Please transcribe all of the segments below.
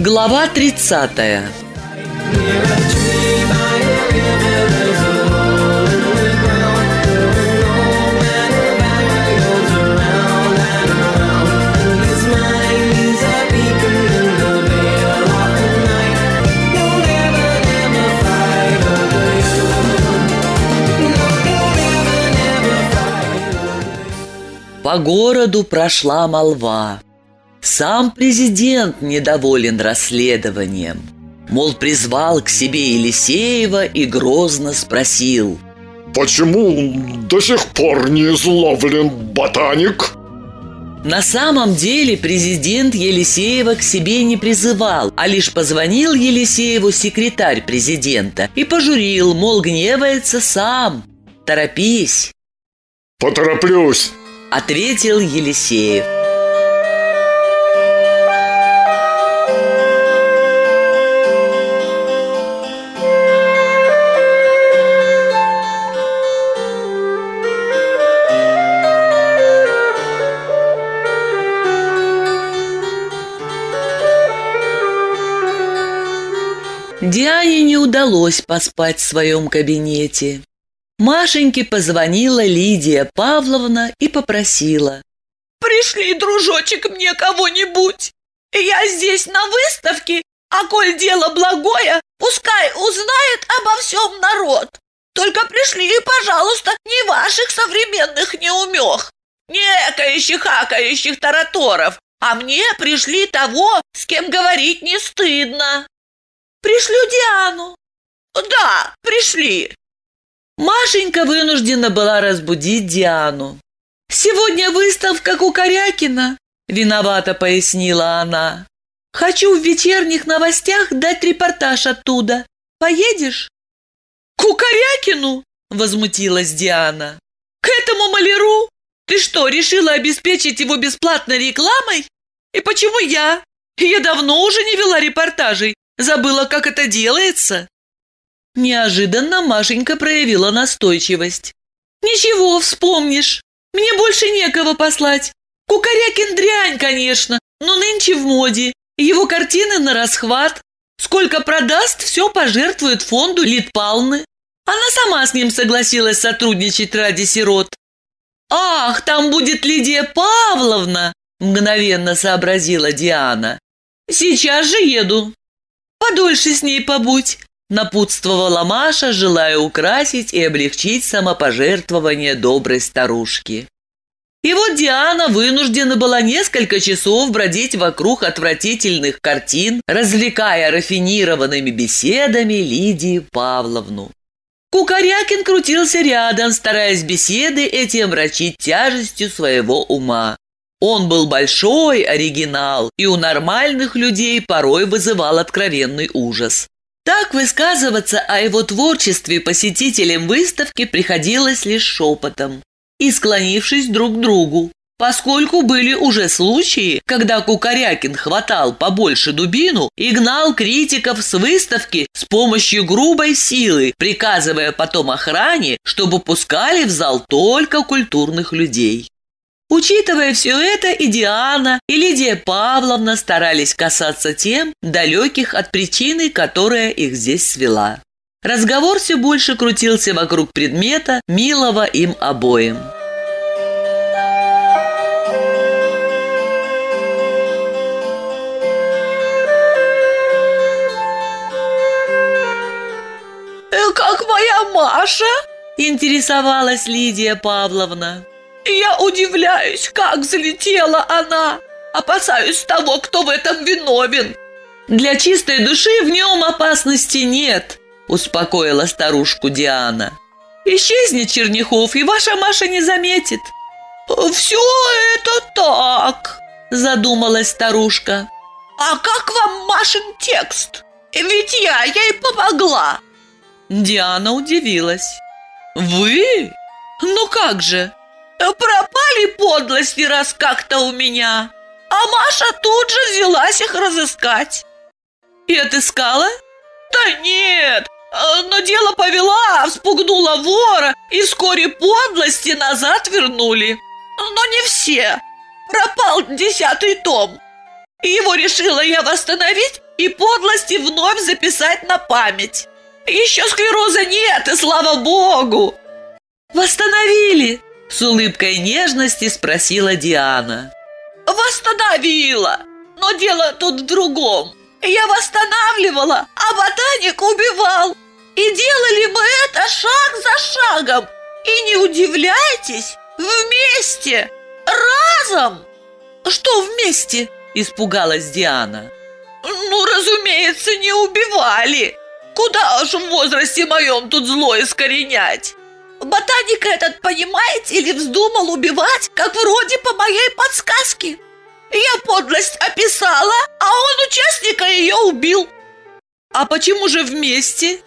Глава 30 По городу прошла молва. Сам президент недоволен расследованием. Мол, призвал к себе Елисеева и грозно спросил. Почему до сих пор не изловлен ботаник? На самом деле президент Елисеева к себе не призывал, а лишь позвонил Елисееву секретарь президента и пожурил, мол, гневается сам. Торопись. Потороплюсь. Ответил Елисеев. Удалось поспать в своем кабинете. Машеньке позвонила Лидия Павловна и попросила. «Пришли, дружочек, мне кого-нибудь. Я здесь на выставке, а коль дело благое, пускай узнает обо всем народ. Только пришли, пожалуйста, не ваших современных неумех, не экающих, акающих тараторов, а мне пришли того, с кем говорить не стыдно. Пришлю Диану. Да, пришли. Машенька вынуждена была разбудить Диану. «Сегодня выставка Кукарякина», – виновато пояснила она. «Хочу в вечерних новостях дать репортаж оттуда. Поедешь?» «Кукарякину?» – возмутилась Диана. «К этому маляру? Ты что, решила обеспечить его бесплатной рекламой? И почему я? Я давно уже не вела репортажей. Забыла, как это делается?» Неожиданно Машенька проявила настойчивость. «Ничего, вспомнишь. Мне больше некого послать. Кукарякин дрянь, конечно, но нынче в моде. Его картины на расхват. Сколько продаст, все пожертвует фонду Литпалны. Она сама с ним согласилась сотрудничать ради сирот. «Ах, там будет Лидия Павловна!» – мгновенно сообразила Диана. «Сейчас же еду. Подольше с ней побудь. Напутствовала Маша, желая украсить и облегчить самопожертвование доброй старушки. И вот Диана вынуждена была несколько часов бродить вокруг отвратительных картин, развлекая рафинированными беседами Лидию Павловну. Кукарякин крутился рядом, стараясь беседы эти омрачить тяжестью своего ума. Он был большой оригинал и у нормальных людей порой вызывал откровенный ужас. Так высказываться о его творчестве посетителям выставки приходилось лишь шепотом и склонившись друг к другу, поскольку были уже случаи, когда Кукарякин хватал побольше дубину и гнал критиков с выставки с помощью грубой силы, приказывая потом охране, чтобы пускали в зал только культурных людей. Учитывая все это, и Диана, и Лидия Павловна старались касаться тем, далеких от причины, которая их здесь свела. Разговор все больше крутился вокруг предмета, милого им обоим. «Э, «Как моя Маша?» – интересовалась Лидия Павловна. Я удивляюсь, как залетела она. Опасаюсь того, кто в этом виновен. Для чистой души в нем опасности нет, успокоила старушку Диана. Исчезнет Черняхов, и ваша Маша не заметит. Все это так, задумалась старушка. А как вам Машин текст? Ведь я ей помогла. Диана удивилась. Вы? Ну как же? Пропали подлости раз как-то у меня, а Маша тут же взялась их разыскать. И отыскала? Да нет, но дело повела, вспугнула вора, и вскоре подлости назад вернули. Но не все. Пропал десятый том. Его решила я восстановить, и подлости вновь записать на память. Еще склероза нет, и слава богу!» «Восстановили?» – с улыбкой нежности спросила Диана. «Восстановила! Но дело тут в другом. Я восстанавливала, а ботаник убивал. И делали мы это шаг за шагом. И не удивляйтесь, вместе, разом!» «Что вместе?» – испугалась Диана. «Ну, разумеется, не убивали. Куда уж в возрасте моем тут зло искоренять? Ботаник этот, понимаете, или вздумал убивать, как вроде по моей подсказке. Я подлость описала, а он участника ее убил. А почему же вместе?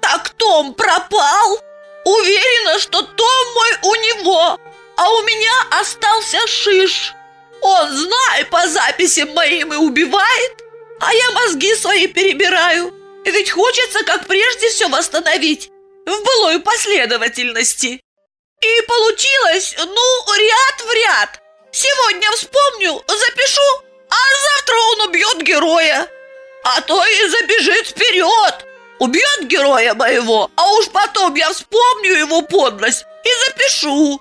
Так Том пропал. Уверена, что Том мой у него, а у меня остался шиш. Он, знай, по записям моим и убивает, а я мозги свои перебираю. Ведь хочется, как прежде, все восстановить в былой последовательности. И получилось, ну, ряд в ряд. Сегодня вспомню, запишу, а завтра он убьет героя. А то и забежит вперед. Убьет героя моего, а уж потом я вспомню его подлость и запишу.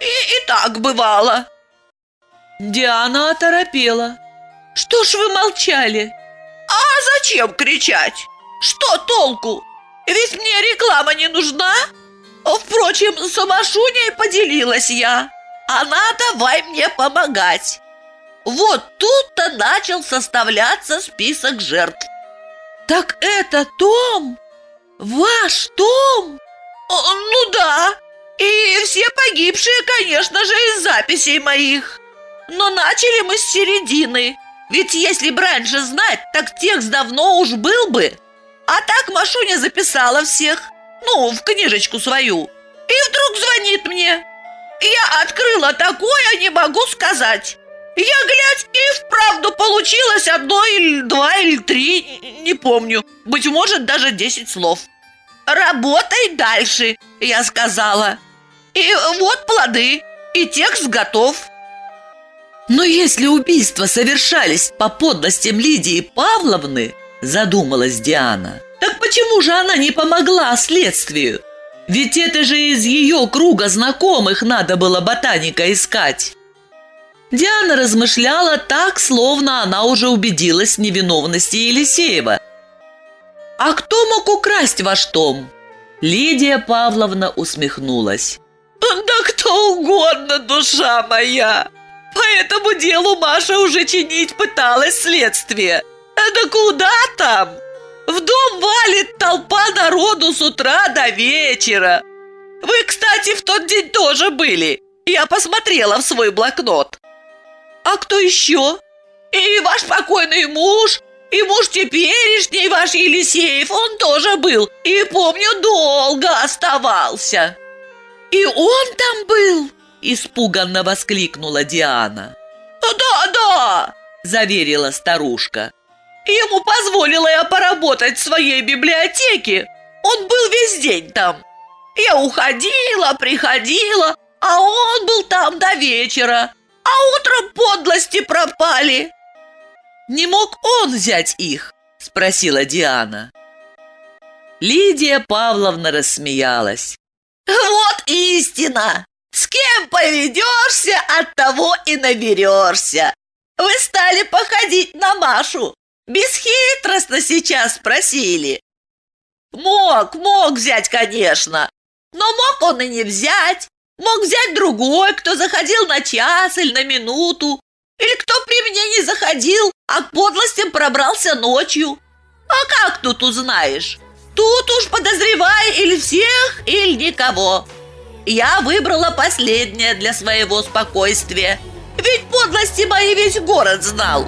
И, и так бывало. Диана оторопела. Что ж вы молчали? А зачем кричать? Что толку? Ведь мне реклама не нужна. Впрочем, с Машуней поделилась я. Она давай мне помогать. Вот тут-то начал составляться список жертв. Так это Том? Ваш Том? Ну да. И все погибшие, конечно же, из записей моих. Но начали мы с середины. Ведь если бы раньше знать, так текст давно уж был бы. А так Машуня записала всех, ну, в книжечку свою. И вдруг звонит мне. Я открыла такое, не могу сказать. Я, глядь, и вправду получилось одно или два или три, не помню. Быть может, даже десять слов. «Работай дальше», я сказала. И вот плоды, и текст готов. Но если убийства совершались по подлостям Лидии Павловны, задумалась Диана, так почему же она не помогла следствию? Ведь это же из ее круга знакомых надо было ботаника искать. Диана размышляла так, словно она уже убедилась в невиновности Елисеева. «А кто мог украсть ваш том?» Лидия Павловна усмехнулась. «Да кто угодно, душа моя! По этому делу Маша уже чинить пыталась следствие. Да куда там? В дом валит толпа народу с утра до вечера. Вы, кстати, в тот день тоже были. Я посмотрела в свой блокнот. А кто еще? И ваш покойный муж, и муж теперешний ваш Елисеев, он тоже был. И помню, долго оставался. И он там был? Испуганно воскликнула Диана. «Да, да!» – заверила старушка. Ему позволила я поработать в своей библиотеке. Он был весь день там. Я уходила, приходила, а он был там до вечера. А утром подлости пропали. Не мог он взять их? Спросила Диана. Лидия Павловна рассмеялась. Вот истина! С кем поведешься, от того и наберешься. Вы стали походить на Машу. Бесхитростно сейчас спросили. Мог, мог взять, конечно. Но мог он и не взять. Мог взять другой, кто заходил на час или на минуту. Или кто при мне не заходил, а к подлостям пробрался ночью. А как тут узнаешь? Тут уж подозревай или всех, или никого. Я выбрала последнее для своего спокойствия. Ведь подлости мои весь город знал.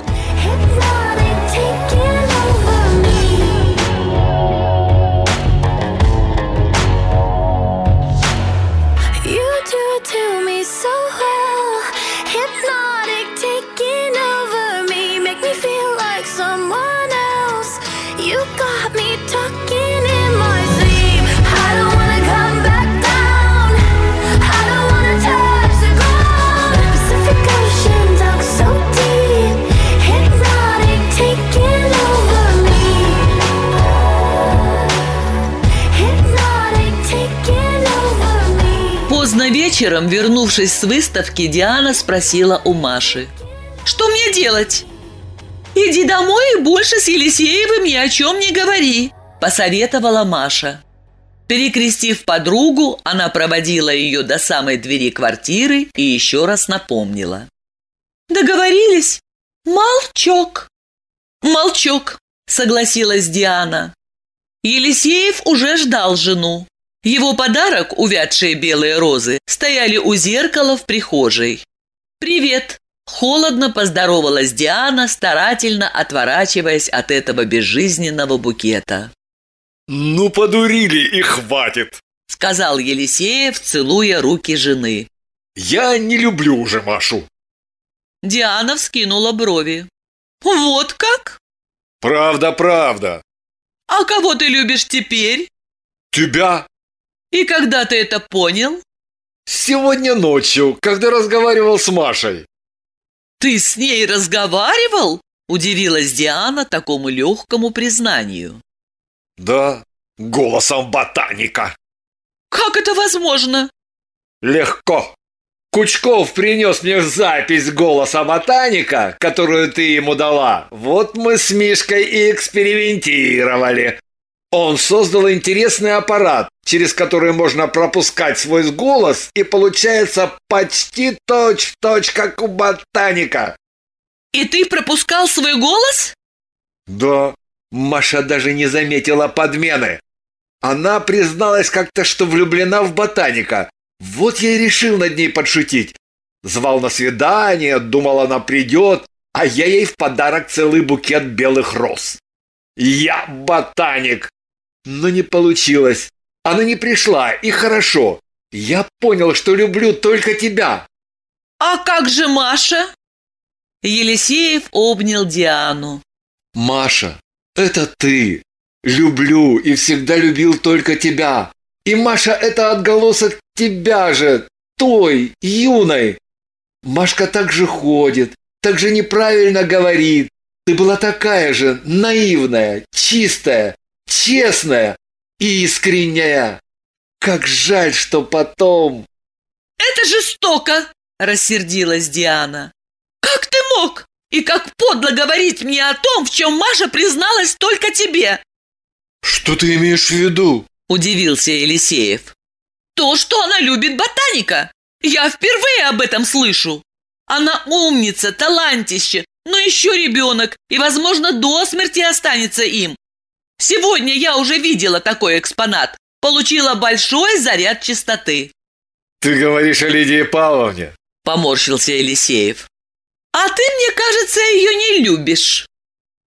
Вечером, вернувшись с выставки, Диана спросила у Маши. Что мне делать? «Иди домой и больше с Елисеевым ни о чем не говори», – посоветовала Маша. Перекрестив подругу, она проводила ее до самой двери квартиры и еще раз напомнила. «Договорились? Молчок!» «Молчок!» – согласилась Диана. Елисеев уже ждал жену. Его подарок, увядшие белые розы, стояли у зеркала в прихожей. «Привет!» – холодно поздоровалась Диана, старательно отворачиваясь от этого безжизненного букета. Ну, подурили и хватит. Сказал Елисеев, целуя руки жены. Я не люблю уже Машу. Диана вскинула брови. Вот как? Правда, правда. А кого ты любишь теперь? Тебя. И когда ты это понял? Сегодня ночью, когда разговаривал с Машей. Ты с ней разговаривал? Удивилась Диана такому легкому признанию. Да, голосом ботаника. Как это возможно? Легко. Кучков принес мне запись голоса ботаника, которую ты ему дала. Вот мы с Мишкой и экспериментировали. Он создал интересный аппарат, через который можно пропускать свой голос, и получается почти точь-в-точь, как у ботаника. И ты пропускал свой голос? Да. Маша даже не заметила подмены. Она призналась как-то, что влюблена в ботаника. Вот я и решил над ней подшутить. Звал на свидание, думал, она придет, а я ей в подарок целый букет белых роз. Я ботаник. Но не получилось. Она не пришла, и хорошо. Я понял, что люблю только тебя. А как же Маша? Елисеев обнял Диану. Маша, это ты. Люблю и всегда любил только тебя. И Маша – это отголосок тебя же, той, юной. Машка так же ходит, так же неправильно говорит. Ты была такая же наивная, чистая, честная и искренняя. Как жаль, что потом... «Это жестоко!» – рассердилась Диана. «Как ты мог? И как подло говорить мне о том, в чем Маша призналась только тебе!» «Что ты имеешь в виду?» – удивился Елисеев. «То, что она любит ботаника. Я впервые об этом слышу. Она умница, талантище, но еще ребенок и, возможно, до смерти останется им. Сегодня я уже видела такой экспонат. Получила большой заряд чистоты». «Ты говоришь о Лидии Павловне?» – поморщился Елисеев. «А ты, мне кажется, ее не любишь».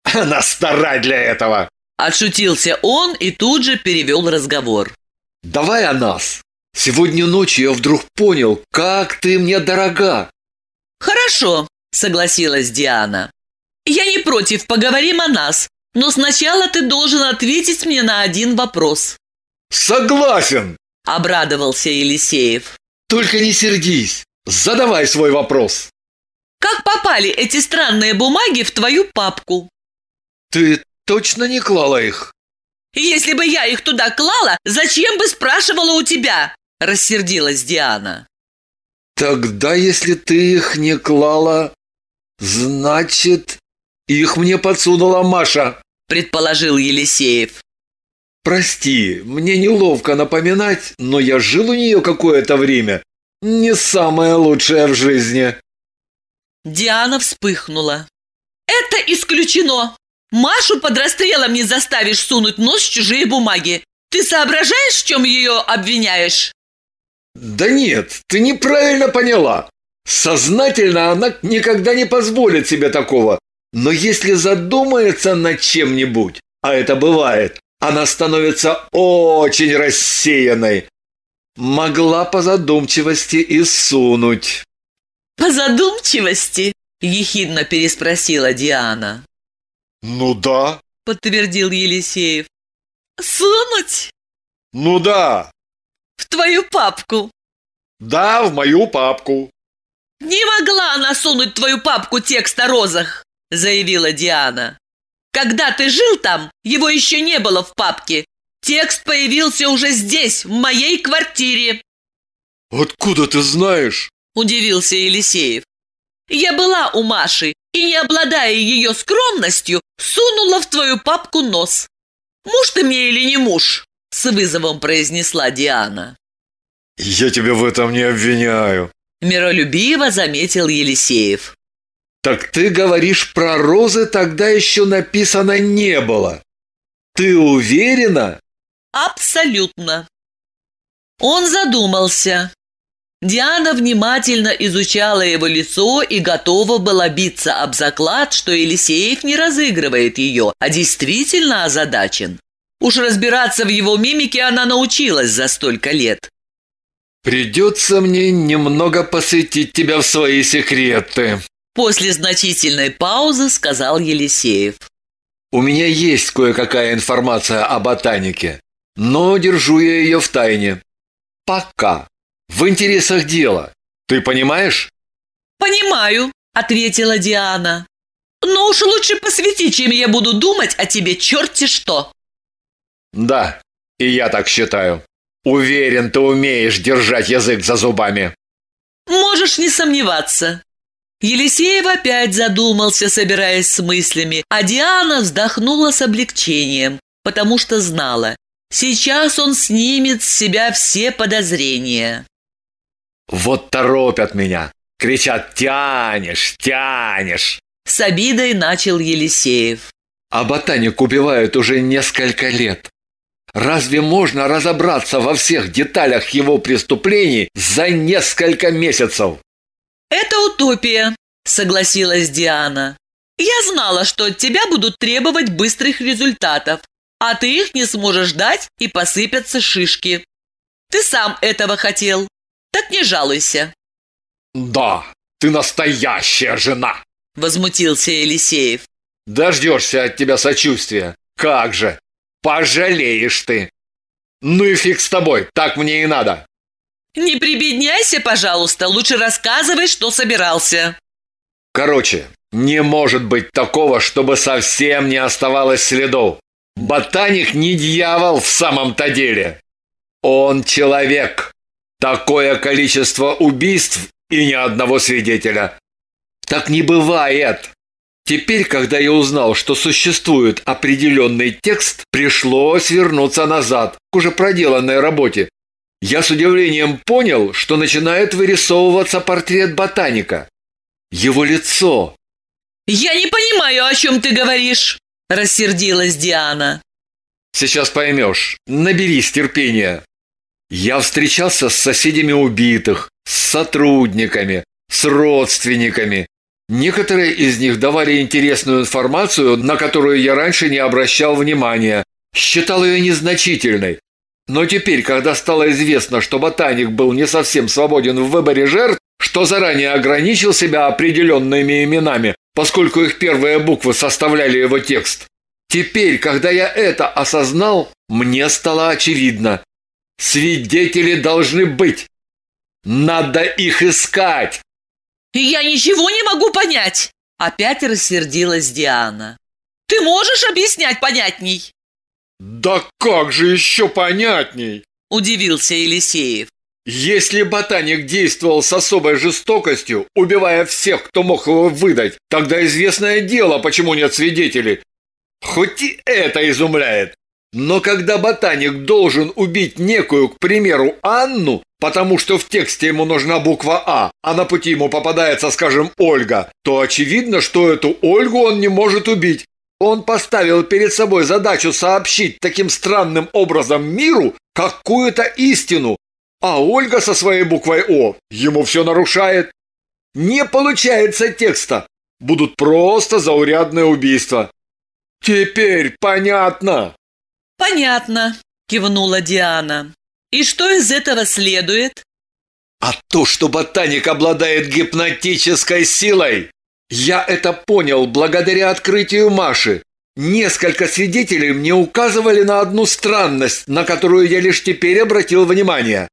«Она стара для этого!» Отшутился он и тут же перевел разговор. «Давай о нас. Сегодня ночью я вдруг понял, как ты мне дорога». «Хорошо», — согласилась Диана. «Я не против, поговорим о нас, но сначала ты должен ответить мне на один вопрос». «Согласен», — обрадовался Елисеев. «Только не сердись. Задавай свой вопрос». Как попали эти странные бумаги в твою папку? Ты точно не клала их? Если бы я их туда клала, зачем бы спрашивала у тебя? Рассердилась Диана. Тогда, если ты их не клала, значит, их мне подсунула Маша, предположил Елисеев. Прости, мне неловко напоминать, но я жил у нее какое-то время. Не самое лучшее в жизни. Диана вспыхнула. «Это исключено! Машу под расстрелом не заставишь сунуть нос в чужие бумаги. Ты соображаешь, в чем ее обвиняешь?» «Да нет, ты неправильно поняла. Сознательно она никогда не позволит себе такого. Но если задумается над чем-нибудь, а это бывает, она становится очень рассеянной. Могла по задумчивости и сунуть. «По задумчивости?» – ехидно переспросила Диана. «Ну да», – подтвердил Елисеев. «Сунуть?» «Ну да». «В твою папку?» «Да, в мою папку». «Не могла она сунуть твою папку текст о розах», – заявила Диана. «Когда ты жил там, его еще не было в папке. Текст появился уже здесь, в моей квартире». Откуда ты знаешь? Удивился Елисеев. Я была у Маши и, не обладая ее скромностью, сунула в твою папку нос. Муж ты мне или не муж? С вызовом произнесла Диана. Я тебя в этом не обвиняю. Миролюбиво заметил Елисеев. Так ты говоришь про розы тогда еще написано не было. Ты уверена? Абсолютно. Он задумался. Диана внимательно изучала его лицо и готова была биться об заклад, что Елисеев не разыгрывает ее, а действительно озадачен. Уж разбираться в его мимике она научилась за столько лет. «Придется мне немного посвятить тебя в свои секреты», После значительной паузы сказал Елисеев. «У меня есть кое-какая информация о ботанике, но держу я ее в тайне. Пока. В интересах дела. Ты понимаешь?» «Понимаю», — ответила Диана. «Но уж лучше посвяти, чем я буду думать о тебе черти что». «Да, и я так считаю. Уверен, ты умеешь держать язык за зубами». «Можешь не сомневаться». Елисеев опять задумался, собираясь с мыслями, а Диана вздохнула с облегчением, потому что знала, сейчас он снимет с себя все подозрения. «Вот торопят меня! Кричат «тянешь, тянешь!» С обидой начал Елисеев. А ботаник убивают уже несколько лет. Разве можно разобраться во всех деталях его преступлений за несколько месяцев? «Это утопия», — согласилась Диана. «Я знала, что от тебя будут требовать быстрых результатов, а ты их не сможешь дать и посыпятся шишки. Ты сам этого хотел, так не жалуйся». «Да, ты настоящая жена!» — возмутился Елисеев. «Дождешься от тебя сочувствия. Как же! Пожалеешь ты! Ну и фиг с тобой, так мне и надо!» «Не прибедняйся, пожалуйста, лучше рассказывай, что собирался». Короче, не может быть такого, чтобы совсем не оставалось следов. Ботаник не дьявол в самом-то деле. Он человек. Такое количество убийств и ни одного свидетеля. Так не бывает. Теперь, когда я узнал, что существует определенный текст, пришлось вернуться назад к уже проделанной работе я с удивлением понял, что начинает вырисовываться портрет ботаника. Его лицо. «Я не понимаю, о чем ты говоришь», – рассердилась Диана. «Сейчас поймешь. Наберись терпения. Я встречался с соседями убитых, с сотрудниками, с родственниками. Некоторые из них давали интересную информацию, на которую я раньше не обращал внимания. Считал ее незначительной, но теперь, когда стало известно, что ботаник был не совсем свободен в выборе жертв, что заранее ограничил себя определенными именами, поскольку их первые буквы составляли его текст, теперь, когда я это осознал, мне стало очевидно. Свидетели должны быть. Надо их искать. «Я ничего не могу понять!» Опять рассердилась Диана. «Ты можешь объяснять понятней?» «Да как же еще понятней!» – удивился Елисеев. Если ботаник действовал с особой жестокостью, убивая всех, кто мог его выдать, тогда известное дело, почему нет свидетелей. Хоть и это изумляет. Но когда ботаник должен убить некую, к примеру, Анну, потому что в тексте ему нужна буква А, а на пути ему попадается, скажем, Ольга, то очевидно, что эту Ольгу он не может убить, он поставил перед собой задачу сообщить таким странным образом миру какую-то истину, а Ольга со своей буквой О ему все нарушает. Не получается текста. Будут просто заурядные убийства. Теперь понятно. Понятно, кивнула Диана. И что из этого следует? А то, что ботаник обладает гипнотической силой. Я это понял благодаря открытию Маши. Несколько свидетелей мне указывали на одну странность, на которую я лишь теперь обратил внимание.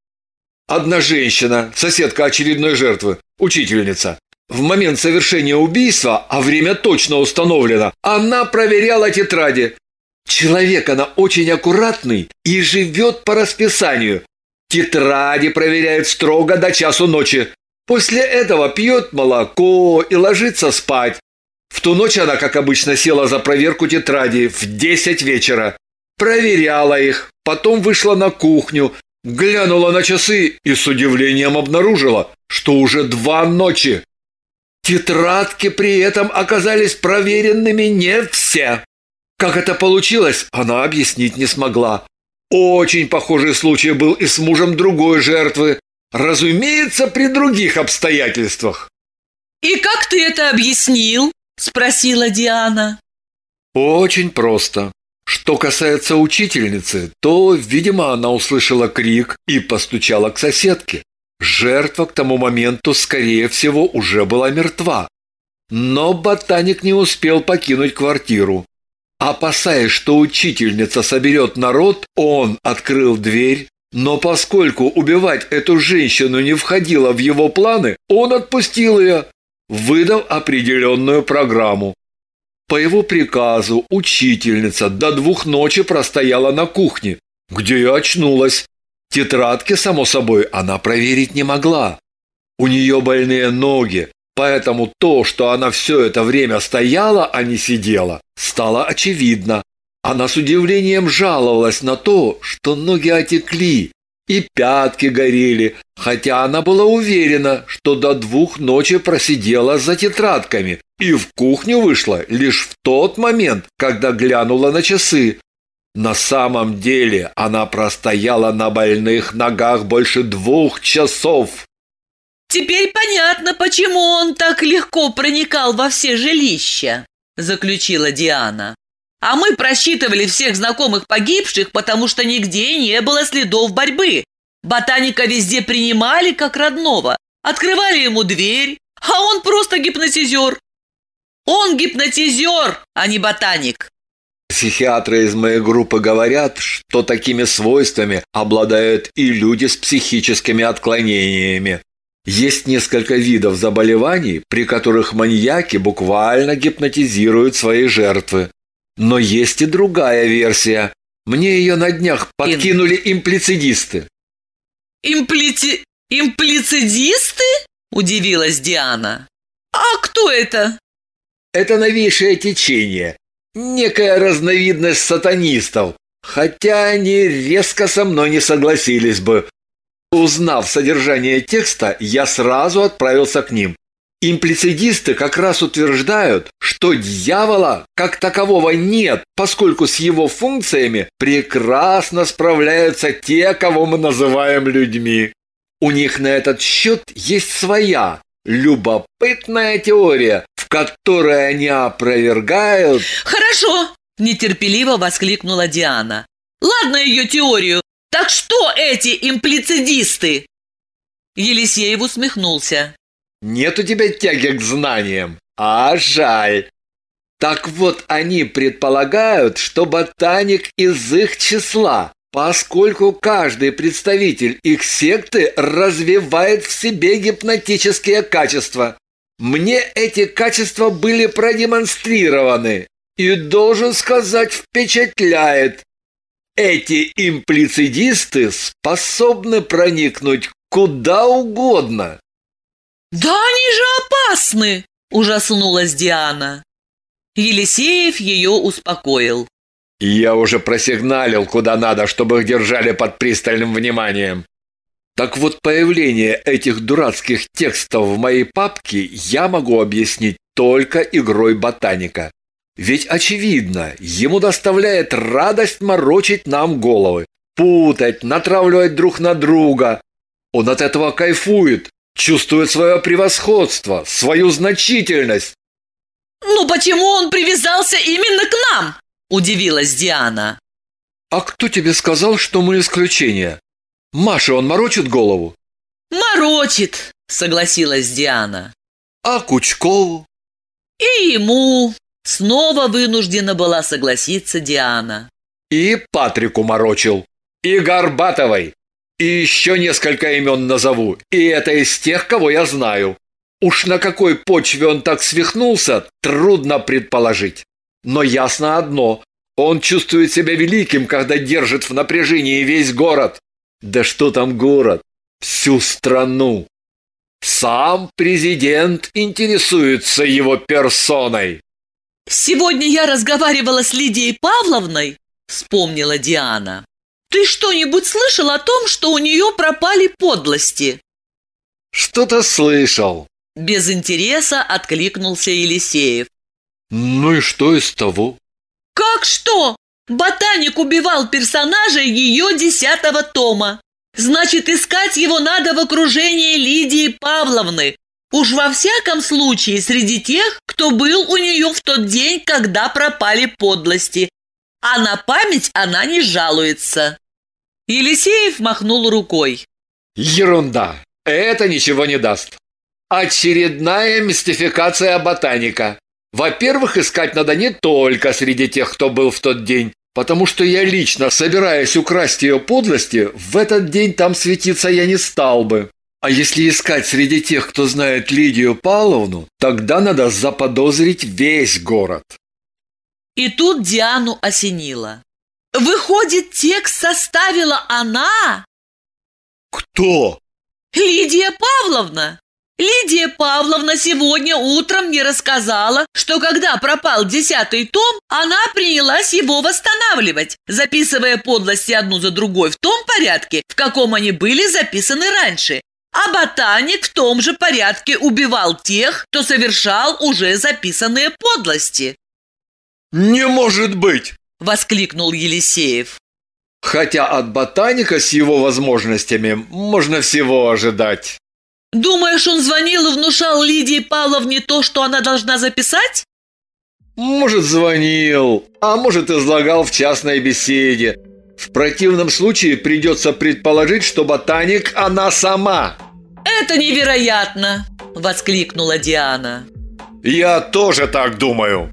Одна женщина, соседка очередной жертвы, учительница, в момент совершения убийства, а время точно установлено, она проверяла тетради. Человек она очень аккуратный и живет по расписанию. Тетради проверяет строго до часу ночи. После этого пьет молоко и ложится спать. В ту ночь она, как обычно, села за проверку тетради в 10 вечера. Проверяла их, потом вышла на кухню, глянула на часы и с удивлением обнаружила, что уже два ночи. Тетрадки при этом оказались проверенными не все. Как это получилось, она объяснить не смогла. Очень похожий случай был и с мужем другой жертвы. Разумеется, при других обстоятельствах. «И как ты это объяснил?» – спросила Диана. Очень просто. Что касается учительницы, то, видимо, она услышала крик и постучала к соседке. Жертва к тому моменту, скорее всего, уже была мертва. Но ботаник не успел покинуть квартиру. Опасаясь, что учительница соберет народ, он открыл дверь, но поскольку убивать эту женщину не входило в его планы, он отпустил ее, выдав определенную программу. По его приказу учительница до двух ночи простояла на кухне, где и очнулась. Тетрадки, само собой, она проверить не могла. У нее больные ноги, Поэтому то, что она все это время стояла, а не сидела, стало очевидно. Она с удивлением жаловалась на то, что ноги отекли и пятки горели, хотя она была уверена, что до двух ночи просидела за тетрадками и в кухню вышла лишь в тот момент, когда глянула на часы. На самом деле она простояла на больных ногах больше двух часов. «Теперь понятно, почему он так легко проникал во все жилища», – заключила Диана. «А мы просчитывали всех знакомых погибших, потому что нигде не было следов борьбы. Ботаника везде принимали как родного, открывали ему дверь, а он просто гипнотизер. Он гипнотизер, а не ботаник». Психиатры из моей группы говорят, что такими свойствами обладают и люди с психическими отклонениями. Есть несколько видов заболеваний, при которых маньяки буквально гипнотизируют свои жертвы. Но есть и другая версия. Мне ее на днях подкинули имплицидисты. Имплици... имплицидисты? Удивилась Диана. А кто это? Это новейшее течение. Некая разновидность сатанистов. Хотя они резко со мной не согласились бы, Узнав содержание текста, я сразу отправился к ним. Имплицидисты как раз утверждают, что дьявола как такового нет, поскольку с его функциями прекрасно справляются те, кого мы называем людьми. У них на этот счет есть своя, любопытная теория, в которой они опровергают... «Хорошо!» – нетерпеливо воскликнула Диана. «Ладно ее теорию, так что эти имплицидисты?» Елисеев усмехнулся. «Нет у тебя тяги к знаниям, а жаль. Так вот, они предполагают, что ботаник из их числа, поскольку каждый представитель их секты развивает в себе гипнотические качества. Мне эти качества были продемонстрированы, и, должен сказать, впечатляет. Эти имплицидисты способны проникнуть куда угодно. «Да они же опасны!» – ужаснулась Диана. Елисеев ее успокоил. «Я уже просигналил, куда надо, чтобы их держали под пристальным вниманием. Так вот, появление этих дурацких текстов в моей папке я могу объяснить только игрой ботаника. Ведь очевидно, ему доставляет радость морочить нам головы, путать, натравливать друг на друга. Он от этого кайфует, чувствует свое превосходство, свою значительность. «Ну почему он привязался именно к нам?» – удивилась Диана. «А кто тебе сказал, что мы исключение? Маша, он морочит голову?» «Морочит», – согласилась Диана. «А Кучкову?» «И ему», Снова вынуждена была согласиться Диана. И Патрику морочил, и Горбатовой, и еще несколько имен назову, и это из тех, кого я знаю. Уж на какой почве он так свихнулся, трудно предположить. Но ясно одно, он чувствует себя великим, когда держит в напряжении весь город. Да что там город? Всю страну. Сам президент интересуется его персоной. «Сегодня я разговаривала с Лидией Павловной», — вспомнила Диана. «Ты что-нибудь слышал о том, что у нее пропали подлости?» Что-то слышал. Без интереса откликнулся Елисеев. Ну и что из того? Как что? Ботаник убивал персонажа ее десятого тома. Значит, искать его надо в окружении Лидии Павловны. Уж во всяком случае среди тех, кто был у нее в тот день, когда пропали подлости. А на память она не жалуется. Елисеев махнул рукой. Ерунда. Это ничего не даст. Очередная мистификация ботаника. Во-первых, искать надо не только среди тех, кто был в тот день, потому что я лично, собираясь украсть ее подлости, в этот день там светиться я не стал бы. А если искать среди тех, кто знает Лидию Павловну, тогда надо заподозрить весь город. И тут Диану осенило. Выходит, текст составила она? Кто? Лидия Павловна. Лидия Павловна сегодня утром мне рассказала, что когда пропал десятый том, она принялась его восстанавливать, записывая подлости одну за другой в том порядке, в каком они были записаны раньше. А ботаник в том же порядке убивал тех, кто совершал уже записанные подлости. «Не может быть!» – воскликнул Елисеев. Хотя от ботаника с его возможностями можно всего ожидать. Думаешь, он звонил и внушал Лидии Павловне то, что она должна записать? Может, звонил, а может, излагал в частной беседе. В противном случае придется предположить, что ботаник она сама. Это невероятно, воскликнула Диана. Я тоже так думаю,